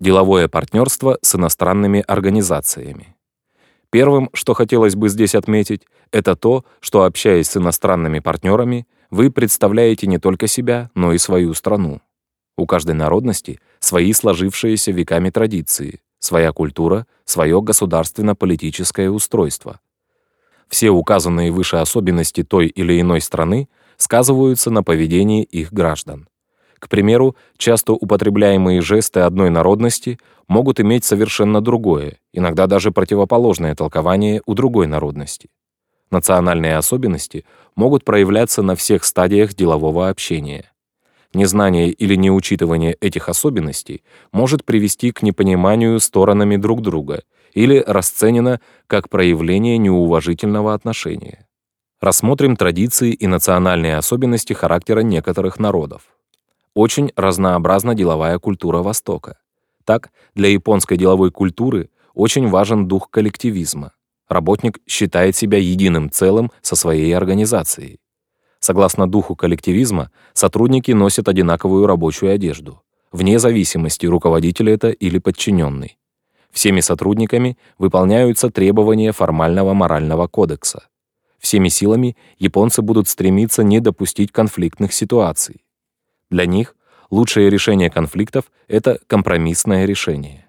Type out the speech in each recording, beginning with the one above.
Деловое партнерство с иностранными организациями. Первым, что хотелось бы здесь отметить, это то, что, общаясь с иностранными партнерами, вы представляете не только себя, но и свою страну. У каждой народности свои сложившиеся веками традиции, своя культура, свое государственно-политическое устройство. Все указанные выше особенности той или иной страны сказываются на поведении их граждан. К примеру, часто употребляемые жесты одной народности могут иметь совершенно другое, иногда даже противоположное толкование у другой народности. Национальные особенности могут проявляться на всех стадиях делового общения. Незнание или неучитывание этих особенностей может привести к непониманию сторонами друг друга или расценено как проявление неуважительного отношения. Рассмотрим традиции и национальные особенности характера некоторых народов. Очень разнообразна деловая культура Востока. Так, для японской деловой культуры очень важен дух коллективизма. Работник считает себя единым целым со своей организацией. Согласно духу коллективизма, сотрудники носят одинаковую рабочую одежду, вне зависимости, руководитель это или подчиненный. Всеми сотрудниками выполняются требования формального морального кодекса. Всеми силами японцы будут стремиться не допустить конфликтных ситуаций. Для них лучшее решение конфликтов — это компромиссное решение.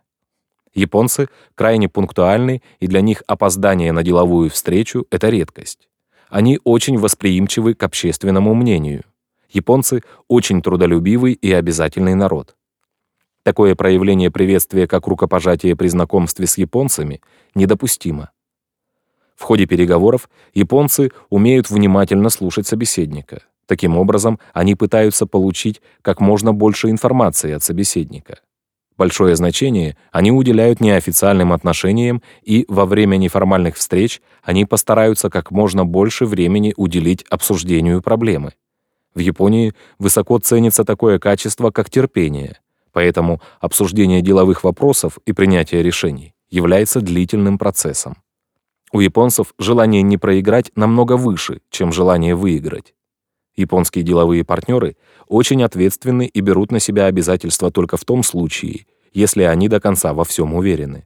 Японцы крайне пунктуальны, и для них опоздание на деловую встречу — это редкость. Они очень восприимчивы к общественному мнению. Японцы очень трудолюбивый и обязательный народ. Такое проявление приветствия, как рукопожатие при знакомстве с японцами, недопустимо. В ходе переговоров японцы умеют внимательно слушать собеседника. Таким образом, они пытаются получить как можно больше информации от собеседника. Большое значение они уделяют неофициальным отношениям, и во время неформальных встреч они постараются как можно больше времени уделить обсуждению проблемы. В Японии высоко ценится такое качество, как терпение, поэтому обсуждение деловых вопросов и принятие решений является длительным процессом. У японцев желание не проиграть намного выше, чем желание выиграть. Японские деловые партнеры очень ответственны и берут на себя обязательства только в том случае, если они до конца во всем уверены.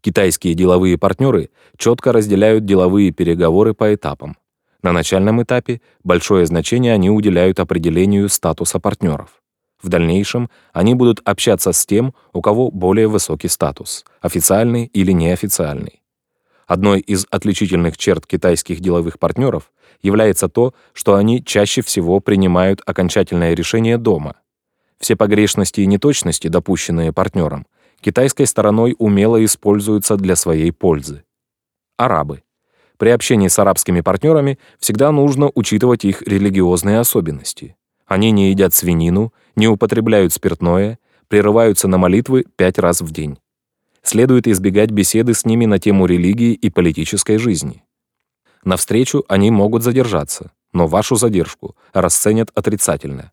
Китайские деловые партнеры четко разделяют деловые переговоры по этапам. На начальном этапе большое значение они уделяют определению статуса партнеров. В дальнейшем они будут общаться с тем, у кого более высокий статус, официальный или неофициальный. Одной из отличительных черт китайских деловых партнеров является то, что они чаще всего принимают окончательное решение дома. Все погрешности и неточности, допущенные партнером, китайской стороной умело используются для своей пользы. Арабы. При общении с арабскими партнерами всегда нужно учитывать их религиозные особенности. Они не едят свинину, не употребляют спиртное, прерываются на молитвы пять раз в день. Следует избегать беседы с ними на тему религии и политической жизни. На встречу они могут задержаться, но вашу задержку расценят отрицательно.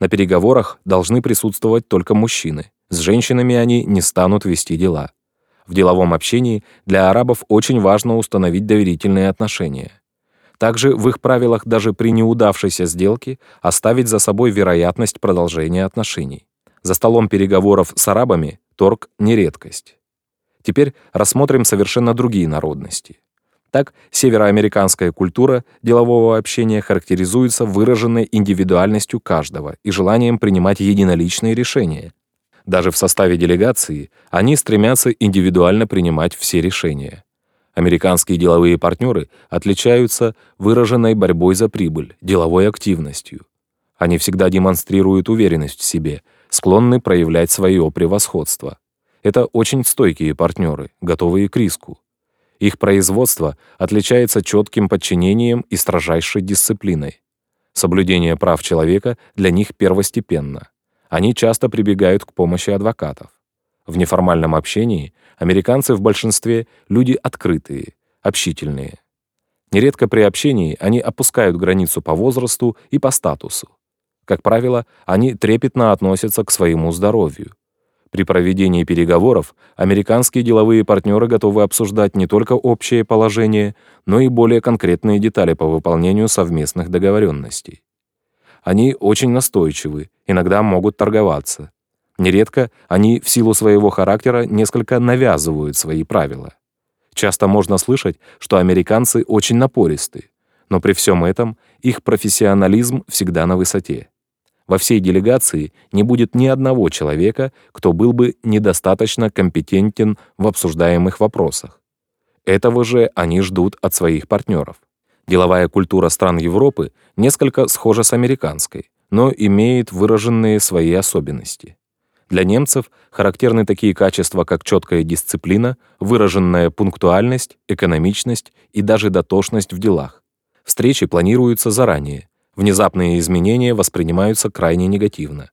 На переговорах должны присутствовать только мужчины. С женщинами они не станут вести дела. В деловом общении для арабов очень важно установить доверительные отношения. Также в их правилах даже при неудавшейся сделке оставить за собой вероятность продолжения отношений. За столом переговоров с арабами торг — не редкость. Теперь рассмотрим совершенно другие народности. Так, североамериканская культура делового общения характеризуется выраженной индивидуальностью каждого и желанием принимать единоличные решения. Даже в составе делегации они стремятся индивидуально принимать все решения. Американские деловые партнеры отличаются выраженной борьбой за прибыль, деловой активностью. Они всегда демонстрируют уверенность в себе, склонны проявлять свое превосходство. Это очень стойкие партнеры, готовые к риску. Их производство отличается четким подчинением и строжайшей дисциплиной. Соблюдение прав человека для них первостепенно. Они часто прибегают к помощи адвокатов. В неформальном общении американцы в большинстве люди открытые, общительные. Нередко при общении они опускают границу по возрасту и по статусу. Как правило, они трепетно относятся к своему здоровью. При проведении переговоров американские деловые партнеры готовы обсуждать не только общее положение, но и более конкретные детали по выполнению совместных договоренностей. Они очень настойчивы, иногда могут торговаться. Нередко они в силу своего характера несколько навязывают свои правила. Часто можно слышать, что американцы очень напористы, но при всем этом их профессионализм всегда на высоте. Во всей делегации не будет ни одного человека, кто был бы недостаточно компетентен в обсуждаемых вопросах. Этого же они ждут от своих партнеров. Деловая культура стран Европы несколько схожа с американской, но имеет выраженные свои особенности. Для немцев характерны такие качества, как четкая дисциплина, выраженная пунктуальность, экономичность и даже дотошность в делах. Встречи планируются заранее, внезапные изменения воспринимаются крайне негативно.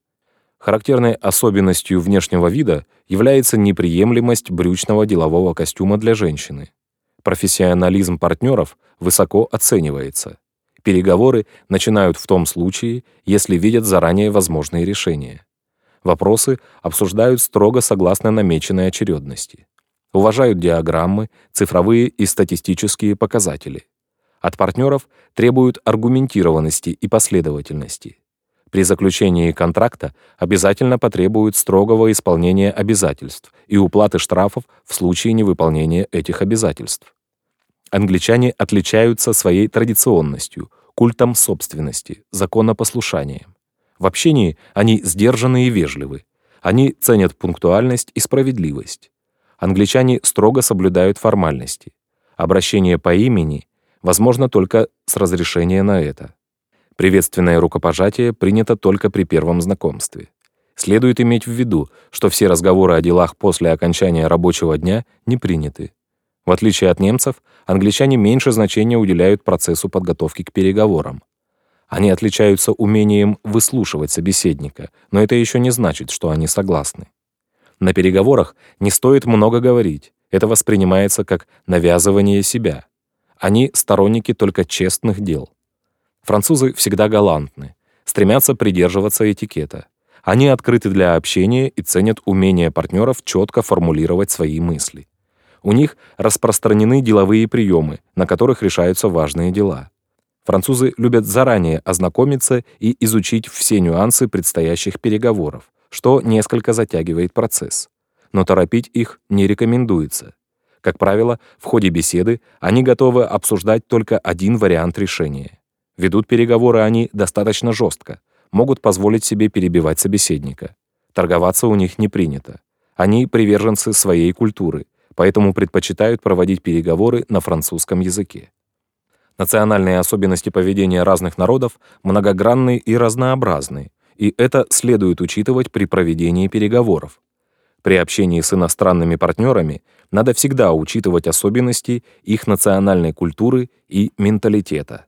Характерной особенностью внешнего вида является неприемлемость брючного делового костюма для женщины. Профессионализм партнеров высоко оценивается. Переговоры начинают в том случае, если видят заранее возможные решения. Вопросы обсуждают строго согласно намеченной очередности. Уважают диаграммы, цифровые и статистические показатели. От партнеров требуют аргументированности и последовательности. При заключении контракта обязательно потребуют строгого исполнения обязательств и уплаты штрафов в случае невыполнения этих обязательств. Англичане отличаются своей традиционностью, культом собственности, законопослушанием. В общении они сдержаны и вежливы. Они ценят пунктуальность и справедливость. Англичане строго соблюдают формальности. Обращение по имени возможно только с разрешения на это. Приветственное рукопожатие принято только при первом знакомстве. Следует иметь в виду, что все разговоры о делах после окончания рабочего дня не приняты. В отличие от немцев, англичане меньше значения уделяют процессу подготовки к переговорам. Они отличаются умением выслушивать собеседника, но это еще не значит, что они согласны. На переговорах не стоит много говорить, это воспринимается как навязывание себя. Они сторонники только честных дел. Французы всегда галантны, стремятся придерживаться этикета. Они открыты для общения и ценят умение партнеров четко формулировать свои мысли. У них распространены деловые приемы, на которых решаются важные дела. Французы любят заранее ознакомиться и изучить все нюансы предстоящих переговоров, что несколько затягивает процесс. Но торопить их не рекомендуется. Как правило, в ходе беседы они готовы обсуждать только один вариант решения. Ведут переговоры они достаточно жестко, могут позволить себе перебивать собеседника. Торговаться у них не принято. Они приверженцы своей культуры, поэтому предпочитают проводить переговоры на французском языке. Национальные особенности поведения разных народов многогранны и разнообразны, и это следует учитывать при проведении переговоров. При общении с иностранными партнерами надо всегда учитывать особенности их национальной культуры и менталитета.